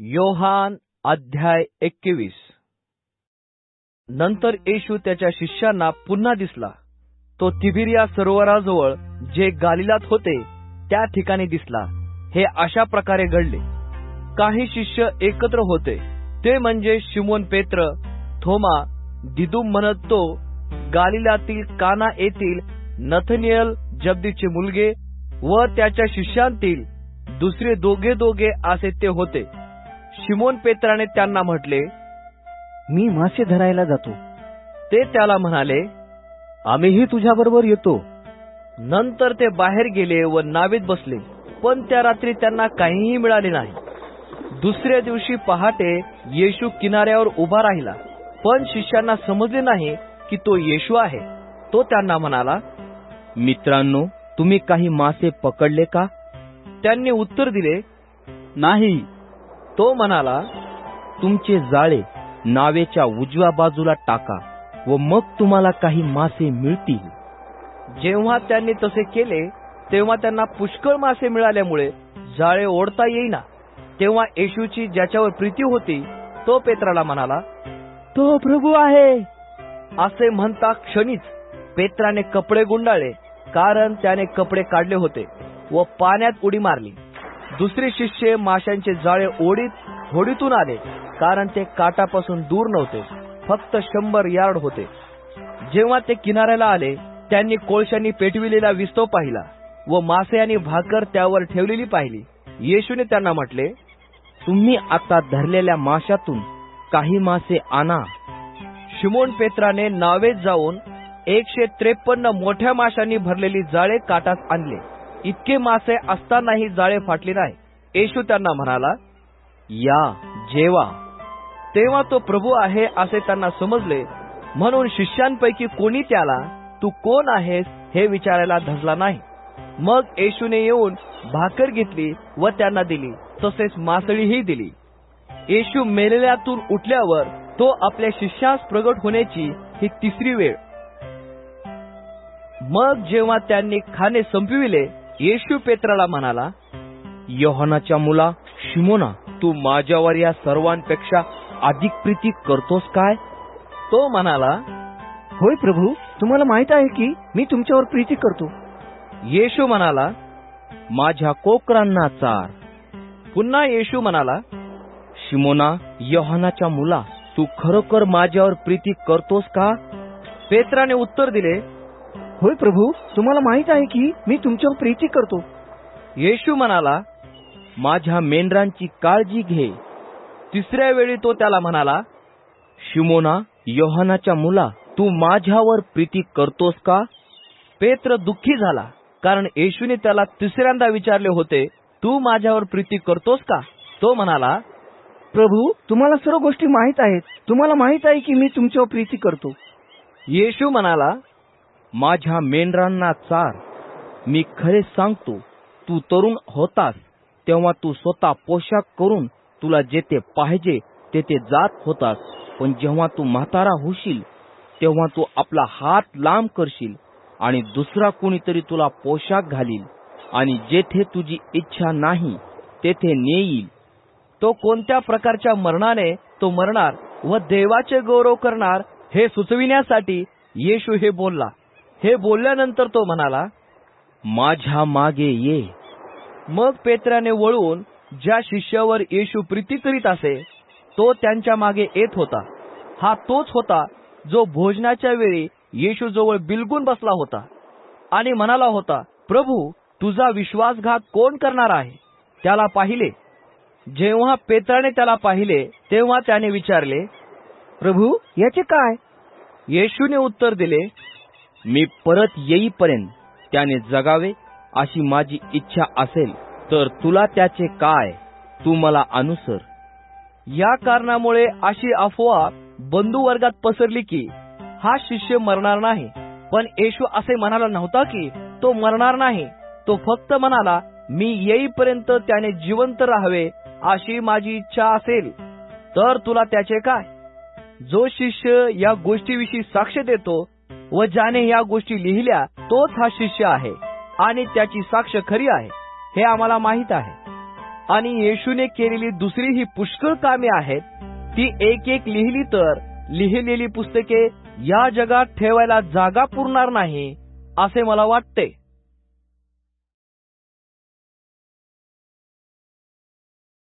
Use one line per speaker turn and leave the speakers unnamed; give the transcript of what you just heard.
योहान अध्याय एकवीस. नंतर येशू त्याच्या शिष्यांना पुन्हा दिसला. तो तिबिरिया सरोवराजवळ जे गालिलात होते त्या ठिकाणी दिसला. हे अशा प्रकारे घडले. काही शिष्य एकत्र होते. ते म्हणजे शिमोन पेत्र थोमा दिदुम म्हणत तो गालिलातील काना येथील नथनियल जब्दीचे मुलगे व त्याच्या शिष्यांतील दुसरे दोघे दोघे असे ते होते. शिमोन पेत्राने त्यांना म्हटले
मी मासे धरायला जातो.
ते त्याला म्हणाले
आम्हीही तुझ्याबरोबर येतो.
नंतर ते बाहेर गेले व नावेत बसले पण त्या रात्री त्यांना काहीही मिळाले नाही. दुसऱ्या दिवशी पहाटे येशू किनाऱ्यावर उभा राहिला पण शिष्यांना समजले नाही की तो येशू आहे. तो त्यांना म्हणाला
मित्रांनो तुम्ही काही मासे पकडले का?
त्यांनी उत्तर दिले
नाही
तो म्हणाला
तुमचे जाळे नावेच्या उजव्या बाजूला टाका व मग तुम्हाला काही मासे मिळतील.
जेव्हा त्यांनी तसे केले तेव्हा त्यांना पुष्कळ मासे मिळाल्यामुळे जाळे ओढता येईना. तेव्हा येशूची ज्याच्यावर प्रीती होती तो पेत्राला म्हणाला
तो प्रभू आहे.
असे म्हणता क्षणीच पेत्राने कपडे गुंडाळले कारण त्याने कपडे काढले होते व पाण्यात उडी मारली. दुसरे शिष्य माशांचे जाळे ओढीत होडीतून आले कारण ते काटापासून दूर नव्हते फक्त शंभर यार्ड होते. जेव्हा ते किनाऱ्याला आले त्यांनी कोळशांनी पेटविलेला विस्तव पाहिला व मासे आणि भाकर त्यावर ठेवलेली पाहिली. येशूने त्यांना म्हटले
तुम्ही आता धरलेल्या माशातून काही मासे आणा.
शिमोन पेत्राने नावेत जाऊन एकशे त्रेपन्न मोठ्या माशांनी भरलेली जाळे काटात आणले. इतके मासे असतानाही जाळे फाटले नाही. येशू त्यांना म्हणाला
या जेवा.
तेव्हा तो प्रभू आहे असे त्यांना समजले. म्हणून शिष्यांपैकी कोणी त्याला तू कोण आहेस? हे विचारायला धजला नाही. मग येशूने येऊन भाकर घेतली व त्यांना दिली तसेच मासळीही दिली. येशू मेलेल्यातून उठल्यावर तो आपल्या शिष्यास प्रगट होण्याची ही तिसरी वेळ. मग जेव्हा त्यांनी खाणे संपविले येशू पेत्राला म्हणाला
योहानाच्या मुला शिमोना तू माझ्यावर या सर्वांपेक्षा अधिक प्रीती करतोस काय?
तो म्हणाला
होय प्रभू तुम्हाला माहीत आहे की मी तुमच्यावर प्रीती करतो.
येशू म्हणाला
माझ्या कोकरांना चार.
पुन्हा येशू म्हणाला
शिमोना योहानाच्या मुला तू खरोखर माझ्यावर प्रीती करतोस का?
पेत्राने उत्तर दिले
होय प्रभू तुम्हाला माहीत आहे की मी तुमच्यावर प्रीती करतो.
येशू म्हणाला
माझ्या मेंढरांची काळजी घे.
तिसऱ्या वेळी तो त्याला म्हणाला
शिमोना योहानाच्या मुला तू माझ्यावर प्रीती करतोस का?
पेत्र दुःखी झाला कारण येशूने त्याला तिसऱ्यांदा विचारले होते तू माझ्यावर प्रीती करतोस का? तो म्हणाला
प्रभू तुम्हाला सर्व गोष्टी माहीत आहेत. तुम्हाला माहीत आहे की मी तुमच्यावर प्रीती करतो.
येशू म्हणाला
माझ्या मेंढरांना चार. मी खरे सांगतो तू तरुण होतास तेव्हा तू स्वतः पोशाख करून तुला जेथे पाहिजे तेथे जात होतास. पण जेव्हा तू म्हातारा होशील तेव्हा तू आपला हात लांब करशील आणि दुसरा कोणीतरी तुला पोशाख घालील. आणि जेथे तुझी इच्छा नाही तेथे नेईल.
तो कोणत्या प्रकारच्या मरणाने तो मरणार व देवाचे गौरव करणार हे सुचविण्यासाठी येशू हे बोलला. हे बोलल्यानंतर तो म्हणाला
माझ्या मागे ये.
मग पेत्राने वळून ज्या शिष्यावर येशू प्रीती करीत असे तो त्यांच्या मागे येत होता. हा तोच होता जो भोजनाच्या वेळी येशू जवळ बिलगून बसला होता आणि म्हणाला होता प्रभू तुझा विश्वासघात कोण करणार आहे? त्याला पाहिले. जेव्हा पेत्राने त्याला पाहिले तेव्हा त्याने विचारले
प्रभू याचे काय?
येशूने उत्तर दिले
मी परत येईपर्यंत त्याने जगावे अशी माझी इच्छा असेल तर तुला त्याचे काय? तू मला अनुसर.
या कारणामुळे अशी अफवा बंधू वर्गात पसरली की हा शिष्य मरणार नाही. पण येशू असे म्हणाला नव्हता की तो मरणार नाही. तो फक्त म्हणाला मी येईपर्यंत त्याने जिवंत राहावे अशी माझी इच्छा असेल. तर तुला त्याचे काय? जो शिष्य या गोष्टीविषयी साक्ष देतो व ज्याने या गोष्टी लिहिल्या तोच हा शिष्य आहे आणि त्याची साक्ष खरी आहे हे आम्हाला माहीत आहे. आणि येशूने केलेली दुसरी ही पुष्कळ कामे आहेत ती एक एक लिहिली तर लिहिलेली पुस्तके या जगात ठेवायला जागा पुरणार नाही असे मला वाटते.